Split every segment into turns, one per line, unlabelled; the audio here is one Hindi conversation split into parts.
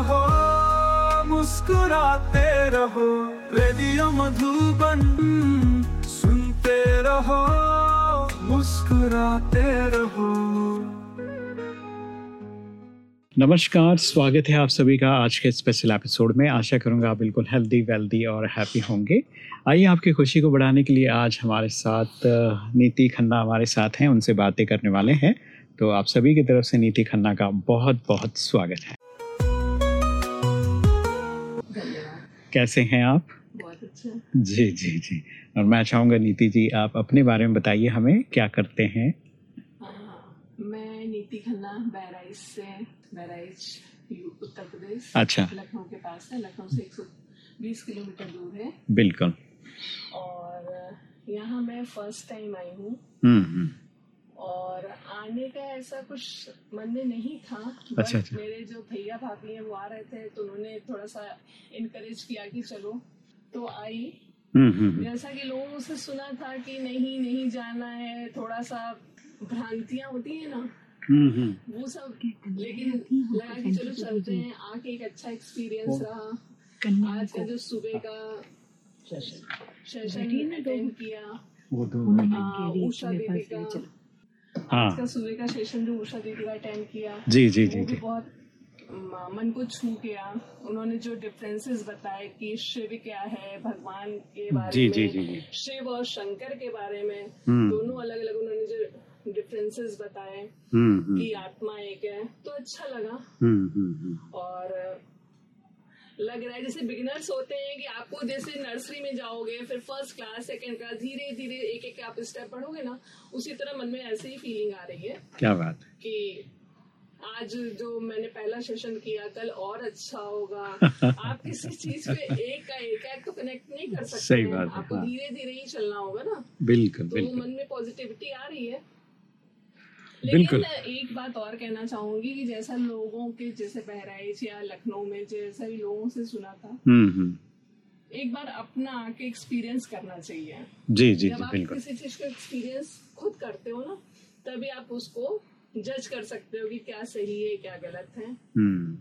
रहो, मुस्कुराते रहो, रेडियो मधुबन सुनते रहो, मुस्कुराते रहो।
नमस्कार, स्वागत है आप सभी का आज के स्पेशल एपिसोड में। आशा करूँगा आप बिल्कुल हेल्दी वेल्दी और हैप्पी होंगे। आइए आपकी खुशी को बढ़ाने के लिए आज हमारे साथ नीति खन्ना हमारे साथ हैं, उनसे बातें करने वाले हैं। तो आप सभी की तरफ़ से नीति खन्ना का बहुत बहुत स्वागत है। कैसे हैं आप?
बहुत अच्छा।
जी जी जी। और मैं चाहूँगा नीति जी आप अपने बारे में बताइए हमें क्या करते हैं।
हाँ, मैं नीति खन्ना बहराइच से बहराइच उत्तर प्रदेश।
अच्छा।
लखनऊ के पास है लखनऊ से 120 किलोमीटर दूर है।
बिल्कुल।
और यहाँ मैं फ़र्स्ट टाइम आई हूँ।
हम्म हम्म।
आने का ऐसा कुछ मन में नहीं था
अच्छा, अच्छा।
मेरे जो भैया भाभी हैं वो आ रहे थे तो उन्होंने थोड़ा सा इनकरेज किया कि चलो तो आई।
हम्म हम्म
जैसा कि लोगों से सुना था कि नहीं नहीं जाना है थोड़ा सा भ्रांतियाँ होती है ना
हम्म हम्म।
वो सब लेकिन लगा कि चलो चलते हैं आके एक अच्छा एक्सपीरियंस रहा। आज का जो सुबह का सेशन अटेंड किया
वो तो
उषा दीदी का
हाँ।
सुबह का सेशन जो उषा दीदी का अटेंड किया
जी जी जी जी।
बहुत मन को छू गया। उन्होंने जो डिफरेंसेस बताए कि शिव क्या है भगवान के बारे
जी
में
जी जी। जी
शिव और शंकर के बारे में
हम्म।
दोनों अलग अलग उन्होंने जो डिफरेंसेस बताए
हम्म हम्म।
कि आत्मा एक है तो अच्छा लगा।
हम्म हम्म हम्म।
और लग रहा है जैसे बिगिनर्स होते हैं कि आपको जैसे नर्सरी में जाओगे फिर फ़र्स्ट क्लास सेकंड क्लास धीरे धीरे एक एक आप स्टेप पढ़ोगे ना उसी तरह मन में ऐसे ही फीलिंग आ रही है
क्या बात है?
कि आज जो मैंने पहला सेशन किया कल और अच्छा होगा। आप किसी चीज़ पे एक का एक एक तो कनेक्ट नहीं कर सकते
सही बात
आपको
हाँ।
धीरे धीरे ही चलना होगा ना।
बिल्कुल
तो
बिल्कुल।
मन में पॉजिटिविटी आ रही है।
बिल्कुल।
एक बात और कहना चाहूँगी कि जैसा लोगों के जैसे बहराइच या लखनऊ में जैसा भी लोगों से सुना था
हम्म हम्म।
एक बार अपना आके एक्सपीरियंस करना चाहिए।
जी जी
जब
जी
आप
बिल्कुल।
किसी चीज़ का एक्सपीरियंस खुद करते हो ना तभी आप उसको जज कर सकते हो कि क्या सही है क्या गलत है।
हम्म।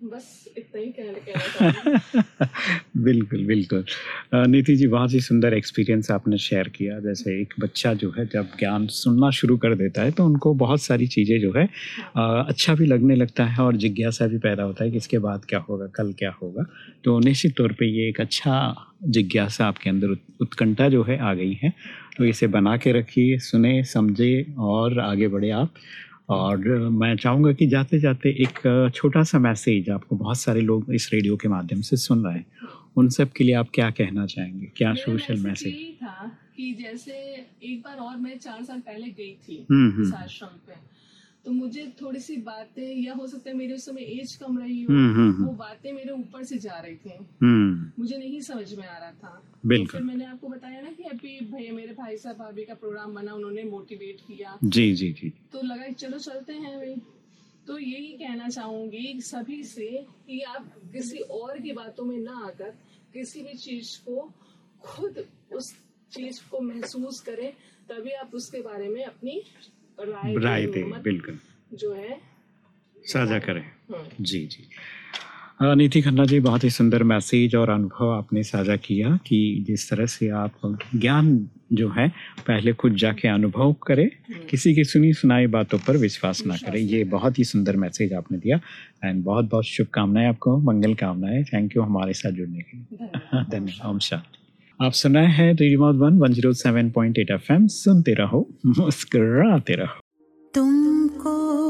बस इतना ही कहना
बिल्कुल बिल्कुल। नीति जी बहुत ही सुंदर एक्सपीरियंस आपने शेयर किया। जैसे एक बच्चा जो है जब ज्ञान सुनना शुरू कर देता है तो उनको बहुत सारी चीज़ें जो है अच्छा भी लगने लगता है और जिज्ञासा भी पैदा होता है कि इसके बाद क्या होगा कल क्या होगा। तो निश्चित तौर पे ये एक अच्छा जिज्ञासा आपके अंदर उत्कंठा जो है आ गई है। तो इसे बना के रखिए सुने समझे और आगे बढ़े आप। और मैं चाहूँगा कि जाते जाते एक छोटा सा मैसेज आपको बहुत सारे लोग इस रेडियो के माध्यम से सुन रहे हैं। उन सब के लिए आप क्या कहना चाहेंगे? क्या सोशल मैसेज?
था कि जैसे एक बार और मैं चार साल पहले गई थी
हम्म
इस
हम्म
आश्रम पे तो मुझे थोड़ी सी बातें या हो सकता है मेरे उस समय एज कम रही हो
हम्म हम्म
वो बातें मेरे ऊपर से जा रही थी।
हम्म।
मुझे नहीं समझ में आ रहा था। तो। फिर मैंने आपको बताया ना कि अभी भैया मेरे भाई साहब भाभी का प्रोग्राम बना उन्होंने मोटिवेट किया।
जी जी जी।
तो लगा चलो चलते हैं भाई तो यही कहना चाहूँगी सभी से कि आप किसी और की बातों में ना आकर किसी भी चीज़ को खुद उस चीज़ को महसूस करें तभी आप उसके बारे में अपनी राय दे
बिल्कुल।
जो है।
साझा करें।
हम्म।
जी जी। नीति खन्ना जी बहुत ही सुंदर मैसेज और अनुभव आपने साझा किया कि जिस तरह से आप ज्ञान जो है पहले खुद जाके अनुभव करें किसी की सुनी सुनाई बातों पर विश्वास ना करें। ये बहुत ही सुंदर मैसेज आपने दिया एंड बहुत बहुत शुभकामनाएँ आपको मंगल कामनाएँ। थैंक यू हमारे साथ जुड़ने के लिए।
धन्यवाद।
ओम शांति। आप सुन रहे हैं radio one one zero seven point eight F M. सुनते रहो, मुस्कराते रहो।
तुमको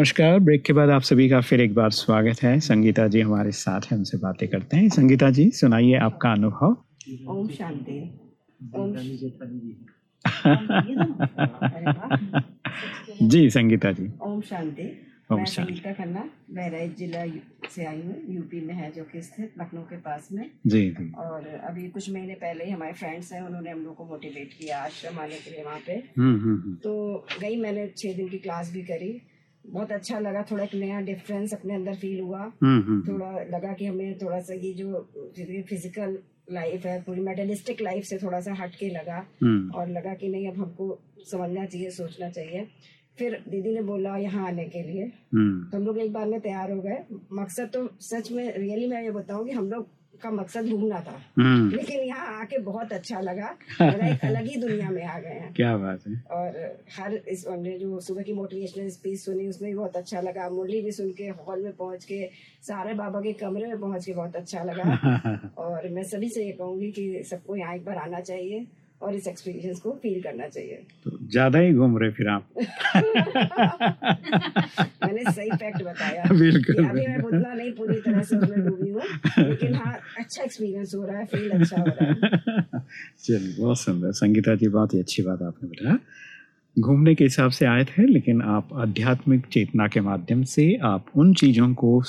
नमस्कार। ब्रेक के बाद आप सभी का फिर एक बार स्वागत है। संगीता जी हमारे साथ हैं उनसे बातें करते हैं। संगीता जी सुनाइए आपका अनुभव।
ओम शांति।
जी संगीता जी।
ओम शांति।
ओम
मैं
शांति।
संगीता खन्ना बहराइच जिला से आई हूँ। यूपी में है जो कि स्थित लखनऊ के पास में।
जी जी।
और अभी कुछ महीने पहले ही हमारे फ्रेंड्स हैं उन्होंने हम लोग को मोटिवेट किया आश्रम आने के लिए वहाँ पे।
हम्म हम्म हम्म,
तो गई मैंने छः दिन की क्लास भी करी। बहुत अच्छा लगा थोड़ा एक नया डिफरेंस अपने अंदर फील हुआ।
हम्म हम्म
थोड़ा लगा कि हमें थोड़ा सा ये जो फ़िज़िकल लाइफ है पूरी मेटलिस्टिक लाइफ से थोड़ा सा हटके लगा।
हम्म।
और लगा कि नहीं अब हमको समझना चाहिए सोचना चाहिए। फिर दीदी ने बोला यहाँ आने के लिए।
हम्म।
तो हम लोग एक बार में तैयार हो गए। मकसद तो सच में रियली मैं ये बताऊँ कि हम लोग का मकसद घूमना था।
हम्म,
लेकिन यहाँ आके बहुत अच्छा लगा। एक अलग ही दुनिया में आ गए हैं।
क्या बात है।
और हर इस हमने जो सुबह की मोटिवेशनल स्पीच सुनी उसमें भी बहुत अच्छा लगा। मुरली भी सुन के हॉल में पहुँच के सारे बाबा के कमरे में पहुँच के बहुत अच्छा लगा। और मैं सभी से ये कहूँगी कि सबको यहाँ एक बार आना चाहिए। और इस एक्सपीरियंस को फील करना चाहिए।
तो ज़्यादा ही घूम रहे फिर आप।
मैंने सही फैक्ट बताया।
बिल्कुल,
अभी मैं उतना नहीं पूरी तरह से उसमें डूबी हूँ। लेकिन हाँ अच्छा एक्सपीरियंस हो रहा है फील अच्छा हो रहा है।
चलिए बहुत सुंदर। संगीता जी बहुत ही अच्छी बात आपने बताया। घूमने के हिसाब से आए थे लेकिन आप आध्यात्मिक चेतना के माध्यम से आप उन चीज़ों को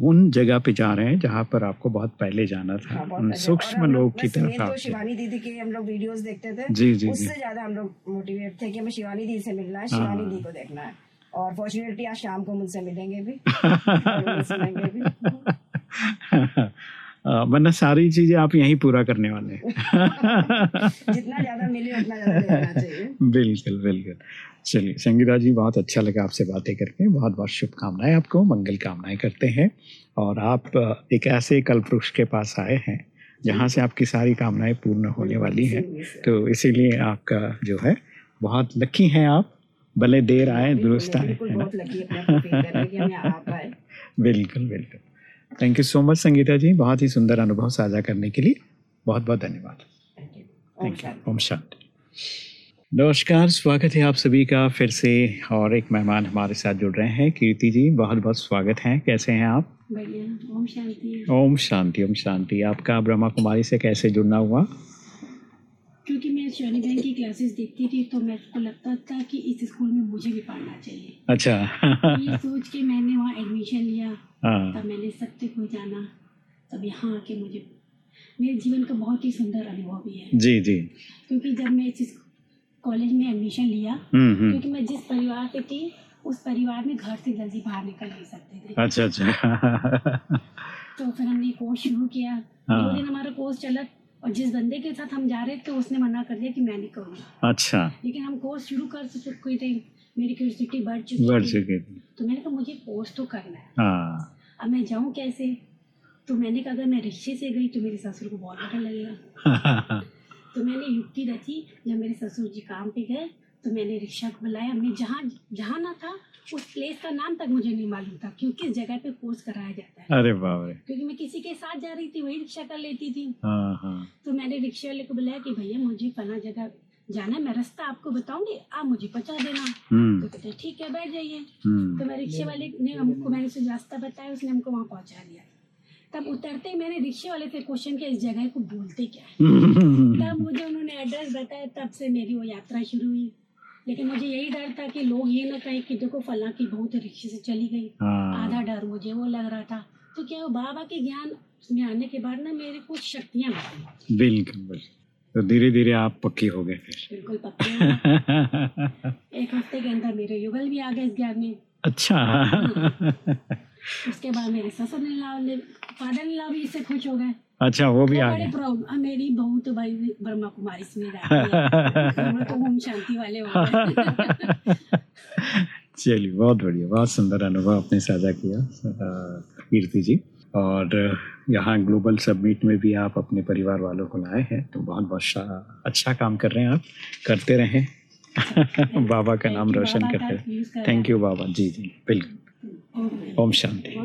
उन जगह पे जा रहे हैं जहाँ पर आपको बहुत पहले जाना था।
हाँ,
उन। सूक्ष्म लोग की तरफ़
main तो
आप
शिवानी दीदी के हम लोग वीडियोस देखते थे।
जी जी
उससे ज़्यादा हम लोग मोटिवेट थे कि हमें शिवानी दीदी से मिलना है शिवानी
दीदी
दी को देखना है। और फॉर्चुनेटली आज शाम को मुझसे मिलेंगे भी।
वरना सारी चीज़ें आप यहीं पूरा करने वाले हैं।
जितना ज़्यादा मिले उतना ज़्यादा चाहिए।
बिल्कुल बिल्कुल। चलिए संगीता जी बहुत अच्छा लगा आपसे बातें करके। बहुत बहुत शुभकामनाएँ आपको मंगल कामनाएँ करते हैं। और आप एक ऐसे कल्पवृक्ष के पास आए हैं जहाँ से आपकी सारी कामनाएँ पूर्ण होने वाली हैं। तो इसीलिए आपका जो है बहुत लकी हैं आप। भले देर आए दुरुस्त आए। है ना बिल्कुल बिल्कुल। Thank you so much Sangeeta ji बहुत ही सुंदर अनुभव साझा करने के लिए बहुत बहुत धन्यवाद। थैंक यू ओम शांति। नमस्कार स्वागत है आप सभी का फिर से। और एक मेहमान हमारे साथ जुड़ रहे हैं कीर्ति जी। बहुत बहुत स्वागत है। कैसे हैं आप?
बढ़िया। ओम शांति।
ओम शांति ओम शांति। आपका ब्रह्मा कुमारी से कैसे जुड़ना हुआ?
शिवानी बहन की क्लासेस देखती थी तो मेरे को लगता था कि इस स्कूल में मुझे भी पढ़ना चाहिए।
अच्छा।
ये सोच के मैंने वहाँ एडमिशन लिया।
हाँ।
तब मैंने सत्य को जाना। तब यहाँ आके मुझे मेरे जीवन का बहुत ही सुंदर अनुभव भी है।
जी जी।
क्योंकि जब मैं इस कॉलेज में एडमिशन लिया
हम्म हम्म।
क्योंकि मैं जिस परिवार से थी उस परिवार में घर से जल्दी बाहर निकल नहीं सकते थे।
अच्छा अच्छा।
तो फिर हमने कोर्स शुरू किया।
हाँ।
दो दिन हमारा कोर्स चला और जिस बंदे के साथ हम जा रहे थे उसने मना कर दिया कि मैं नहीं करूँगा।
अच्छा।
लेकिन हम कोर्स शुरू कर चुके थे मेरी क्यूरसिटी बढ़ चुकी
बढ़ चुकी थी।
तो मैंने कहा मुझे कोर्स तो करना है।
हाँ।
अब मैं जाऊँ कैसे? तो मैंने कहा अगर मैं रिक्शे से गई तो मेरे ससुर को बहुत डर लगेगा। तो मैंने युक्ति रची जब मेरे ससुर जी काम पे गए तो मैंने रिक्शा को बुलाया। मैं जहाँ जहाँ ना था उस प्लेस का नाम तक मुझे नहीं मालूम था क्योंकि इस जगह पे कोर्स कराया जाता है।
अरे बाप रे।
क्योंकि मैं किसी के साथ जा रही थी वही रिक्शा कर लेती थी।
हाँ हाँ।
तो मैंने रिक्शे वाले को बुलाया कि भैया मुझे फला जगह जाना है मैं रास्ता आपको बताऊँगी आप मुझे पहुँचा देना।
हम्म।
तो कहते ठीक है बैठ जाइए।
हम्म।
तो मैं रिक्शे वाले ने हमको मैंने उसे रास्ता बताया उसने हमको वहाँ पहुँचा दिया। तब उतरते ही मैंने रिक्शे वाले से क्वेश्चन किया इस जगह को बोलते क्या है? तब मुझे उन्होंने एड्रेस बताया तब से मेरी वो यात्रा शुरू हुई। लेकिन मुझे यही डर था कि लोग ये ना कहें कि देखो फला की बहू तो रिक्शे से चली गई।
हाँ।
आधा डर मुझे वो लग रहा था। तो क्या वो बाबा के ज्ञान में आने के बाद ना मेरे कुछ शक्तियाँ
बिल्कुल बिल्कुल। तो धीरे धीरे आप पक्की हो गए फिर।
बिल्कुल पक्के एक हफ़्ते के अंदर मेरे युगल भी आ गए इस ज्ञान में।
अच्छा।
उसके बाद मेरे ससुर ने ला फादर ने ला भी इससे खुश हो गए।
अच्छा वो भी
वो
आ गए
मेरी बहू तो भाई ब्रह्मा कुमारी इसमें है तो ओम शांति वाले हो
चलिए बहुत बढ़िया। बहुत सुंदर अनुभव आपने साझा किया कीर्ति जी। और यहाँ ग्लोबल सबमिट में भी आप अपने परिवार वालों को लाए हैं तो बहुत बहुत अच्छा काम कर रहे हैं आप। करते रहें। बाबा का नाम रोशन करते रहें। थैंक यू बाबा। जी जी बिल्कुल। ओम शांति।